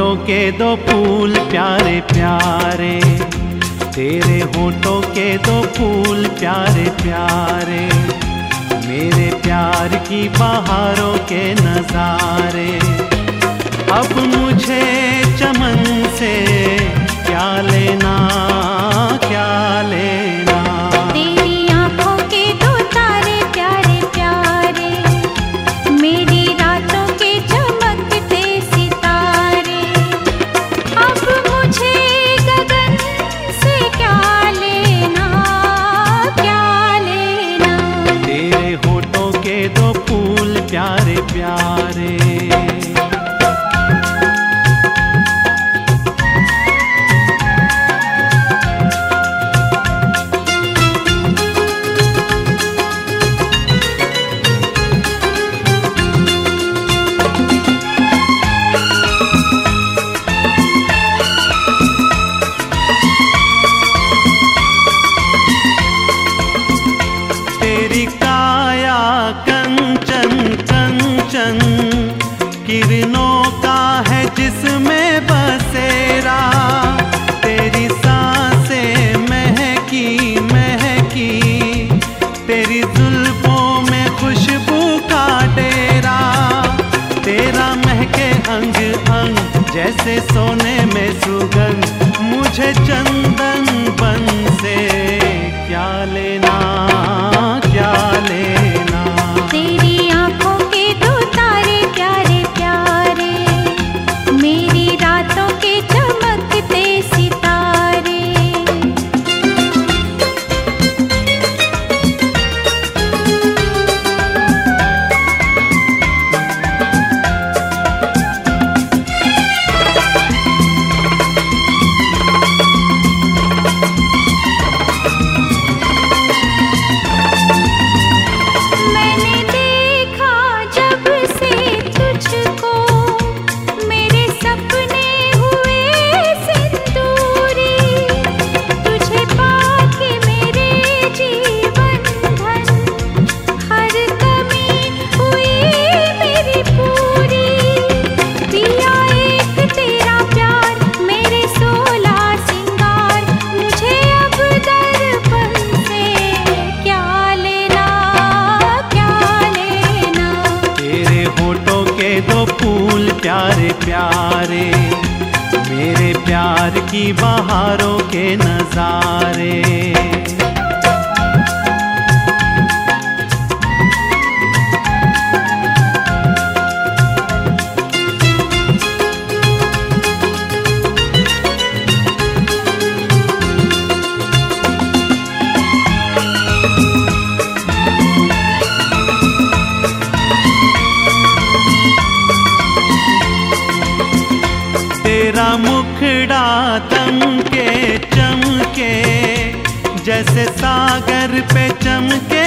होठों के दो फूल, प्यारे प्यारे। तेरे होठों के दो फूल, प्यारे प्यारे। मेरे प्यार की बहारों के नजारे। अब मुझे चमन से क्या लेना प्यारे किरणों का है जिसमें बसेरा तेरी साँसें महकी महकी। तेरी जुल्फों में खुशबू का डेरा तेरा महके अंग अंग जैसे सोने में सुगंध। मुझे चंदन बन प्यारे मेरे प्यार की बाहरों के नजारे। तमके चमके जैसे सागर पे चमके